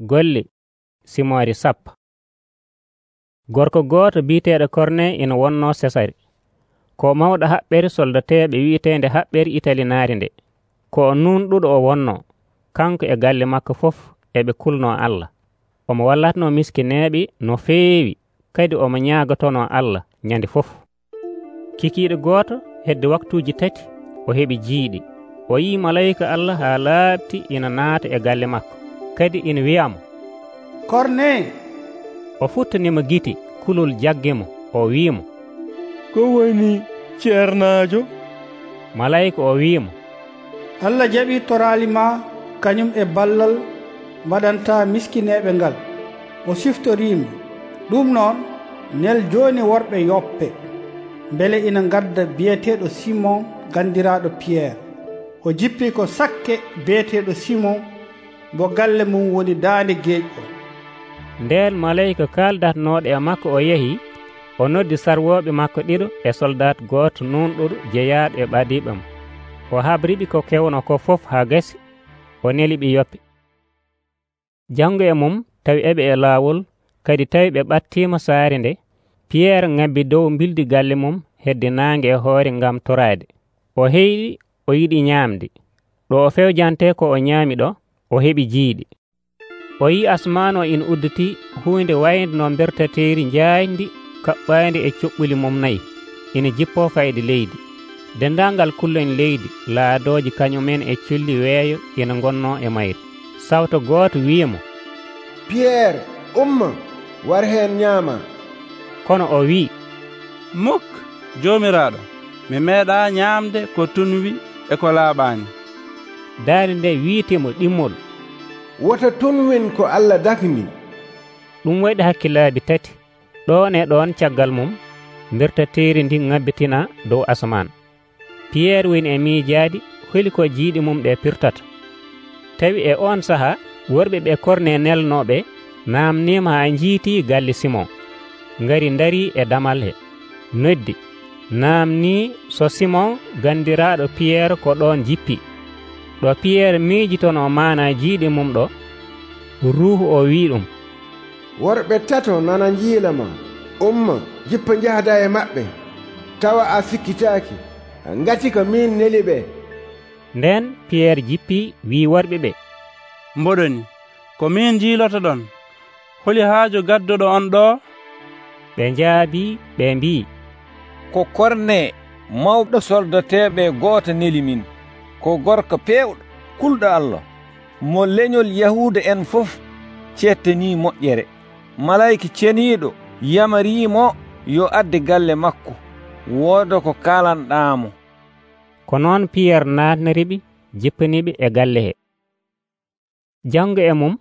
golle simori sappo gorko gooto biyeteɗo corne ina wonno sesari. Ko mawɗo haɓɓere soldateɓe wiyetede haɓɓere italinare nde. Ko nunɗuɗo o wonno kanko e galle makko fof eɓe kulno allah. Omo wallatno miskineɓe no feewi kadi omo ñaagotono allah ñande fof. Kikiɗo goto hedde waktuji tati o heeɓi jiiɗi. O yi malayika allah ha laaɓti ina naata e galle makko. kadi ina wiyamo korne. O futtanima giti kulol jaggemo o wiimo ko woni ceernajo malayika o wiimo allah jaɓi torali ma kañum e ballal mbaɗanta miskineɓe ngal. O siftorima. Ɗum noon nel joni worɓe yoppe. Beele ina gadda biyeteɗo simon gandiraɗo piyerre o jippi ko sakke biyeteɗo simon mbo galle mum woni daande geej o. Nden maleyka kaldatnoɗo e makko o yeehi o noddi sarwoɓe makko ɗiɗo e soldat goto nunɗuɗo jeeyaɗo e ɓadiɓam o habriɓe ko kewno ko fof ha gasi o neliɓe yoppe janngo e mum tawi eɓe e laawol kadi tawi ɓe ɓattima saare nde piyerre ŋabbi dow bildi galle mum hedde nangue e hoore ngam torade o heyɗi o yiɗi ñaamde. Ɗo o fewjante ko o ñaami ɗo o heɓi jiiɗi. O yi asmano ina udditi hunde wayde no bertateeri jayndi kaɓɓandi e coɓɓuli mum nayi. Ina jippo fayde leydi. Dendangal kulloñ leydi laadoji kañumen e colli weeyo ina gonno e mayri sawto gooto wiyamo piyerre umma war heen ñaama. kono o wi mokk joomiraaɗo mi meeɗa ñaamde ko tunwi e ko laaɓaani. daari nde wiitimo ɗimmol. Wota ton ko allah dakni ɗum waɗi hakkillaaji tati ɗon e ɗon caggal mum bertateri ndi ŋabbitina dow asaman piyerre woni e miijaadi holi ko jiiɗi mum ɗe pirtata. Tawi e on saha worɓe ɓe korne nelnoɓe namnima ha jiiti galle simon. Ngari dari e damal he. Noddi namni so simon gandiraɗo piyerre ko ɗon jippi. ɗo pierre miijitono mana jiiɗe mum ɗo. Ruhu o wi ɗum. Worɓe tato nana jiilama umma jippa jahda e maɓɓe. Tawa a sikkitaki ngati ko min neli ɓe. Nden pierre jippi wi worɓe ɓe. Mboɗoni ko min jiiloto ɗon holi haajo gadduɗo on ɗo? Ɓe jaabi ɓe mbi ko korne mawɗo soldateɓe goto neli min. ko gorko pewɗo kulɗo allah. Mo leñol yahuda en fof cettani moƴƴere. Malayka ceniɗo yamarimo yo adde galle makko. Wooda ko kalanɗamo ko noon piyerre natniriɓe jippaniɓe e galle he. Janngo e mum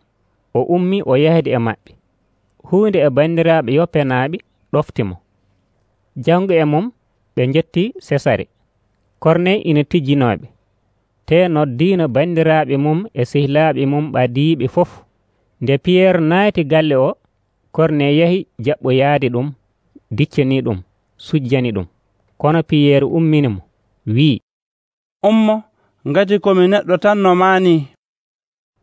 o ummi o yahdi e maɓɓe. Hunde e bandiraɓe yoppenaɓe ɗoftimo janngo e mum ɓe jetti sesare. Korne ina tijjinoɓe te noddino bandiraɓe mum e sehlaɓe mum ɓadiɓe fof. Nde piyerre naati galle o korne yahi jaɓɓoyaade ɗum diccani ɗum sujjani ɗum. Kono piyerre umminimo wi'i. Ummo ngati komi neɗɗo tan no maani.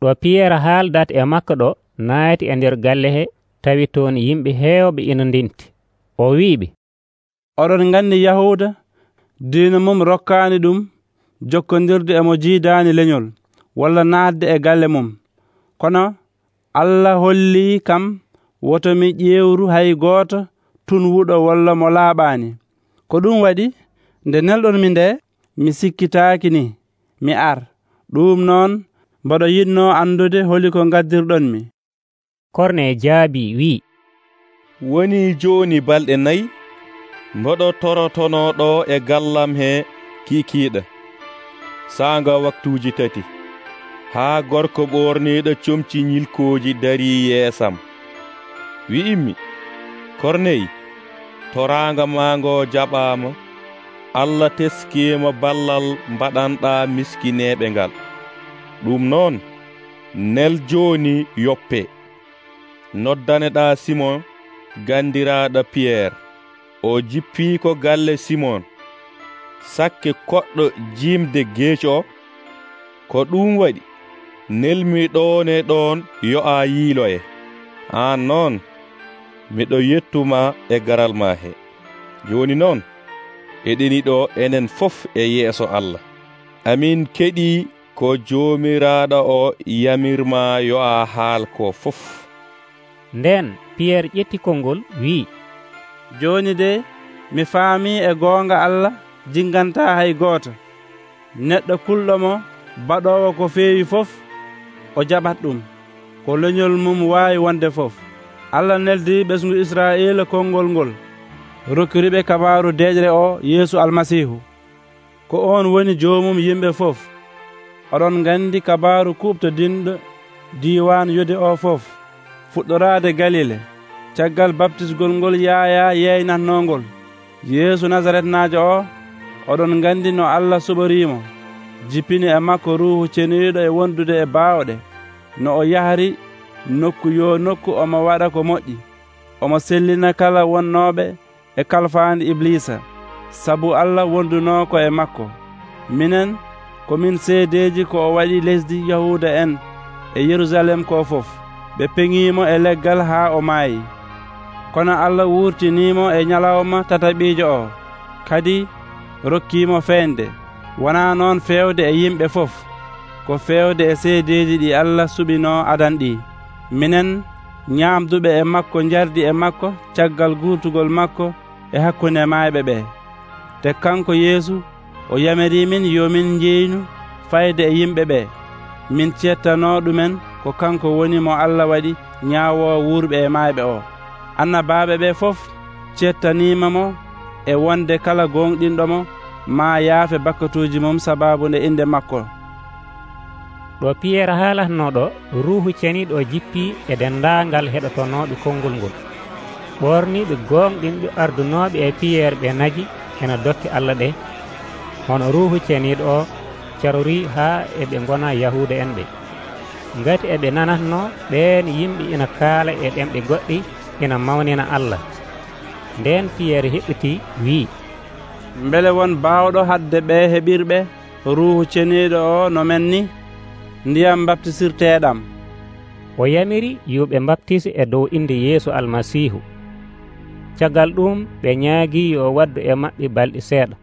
Ɗo piyerre haaldat e makko ɗo naati e nder galle he tawi toon yimɓe heewɓe ina ndinti. O wi'iɓe. Oɗon nganndi yahuda diina mum rokkaani ɗum jokkodirde emo jiidaani leñol walla naatde e galle mum. Kono allah holli kam wotomi ƴeewru hay gooto tun wuɗo walla mo laaɓaani. Ko ɗum waɗi nde nelɗon mi nde mi sikkitaaki ni mi ar. Ɗum noon mbaɗo yinno anndude holi ko ngaddirɗon mi. Korne jaabi wi. Woni jooni balɗe nayi mbaɗo torotonoɗo e gallam he kiikiiɗa saanga waktuuji tati. Haa gorko ɓorniiɗo comci ñilkooji darii yeesam. Wi'immi korneyi toraanga maa ngo jaɓaama allah teskiima ballal mbaɗanɗa miskineeɓe ngal. Ɗum noon nel jooni yoppe. Noddaneɗa simon gandiraaɗo piyerre o jippii ko galle simon. sakke koɗɗo jimde geeci ko ɗum waɗi nelmiɗone ɗon yo'a yiilo e. An noon miɗo yettuma e garal ma he joni noon eɗeniɗo enen fof e yeeso allah. Amin keɗi ko jomiraɗo o yamirma yo'a haal ko fof. Nden piyerre ƴetti ngol wi'i. Joni de mi faami e goonga allah. jinganta hay gooto. Neɗɗo kulɗo mo baɗowo ko feewi fof o jaɓat ɗum. Ko leñol mum waawi wonde fof. Allah neldi ɓesgu israila konngol ngol. Rokkiriɓe kabaru deƴre o yeesu almasihu ko on woni joomum yimɓe fof oɗon gandi kabaru kuɓto dinɗo diwan yode o fof. Fuɗɗorade galile caggal baptisgol ngol yaaya yeynatnongol yeesu nazaretnajo o oɗon gandi no allah suɓorimo jippini e makko ruhu ceniɗo e wondude e bawɗe no o yahri nokku yo nokku omo waɗa ko moƴƴi. Omo sellina kala wonnoɓe e kalfande iblisa sabu allah wondunoko e makko. Minen komin seedeji ko o waɗi lesdi yahuda en e yerusalem ko fof. Ɓe peŋimo e leggal ha o maayi. Kono allah wurtinimo e ñalawma tataɓijo o. Kadi rokkimo feende. Wona noon fewde e yimɓe fof ko fewde e seedeji ɗi allah suɓino adan ɗi. Minen ñaamduɓe e makko jardi e makko caggal guurtugol makko e hakkunde maayɓe ɓe te kanko yeesu o yamiri min yomin jeynu fayde e yimɓe ɓe min cettano ɗumen ko kanko woni mo allah waɗi ñaawo wuurɓe e maayɓe o annabaɓe ɓe fof cettanimamo e wonde kala gonɗinɗomo ma yaafe bakkatuji mum sababu nde inde makko. Ɗo piyerre haalatnoɗo ruhu ceniɗo jippi e dendagal heɗotonoɓe konngol ngol. Ɓorniɓe gonɗinɓe ardunoɓe e piyerre ɓe nagi ena dokke allah ɗe. Hono ruhu ceniɗo o carori ha eɓe gona yahuda en ɓe. Gati eɓe nanatno ɓen yimɓe ina kaala e ɗemɗe goɗɗi ina mawnina allah. nden piyerre heɓɓiti wi beele won bawɗo hadde ɓe heɓirɓe ruhu ceniɗo o no men ni ndiyam baptisirteɗam o yamiri yiwɓe baptise e dow inde yeesu almasihu caggal ɗum ɓe ñaagui yo waddu e maɓɓe balɗe seeɗa.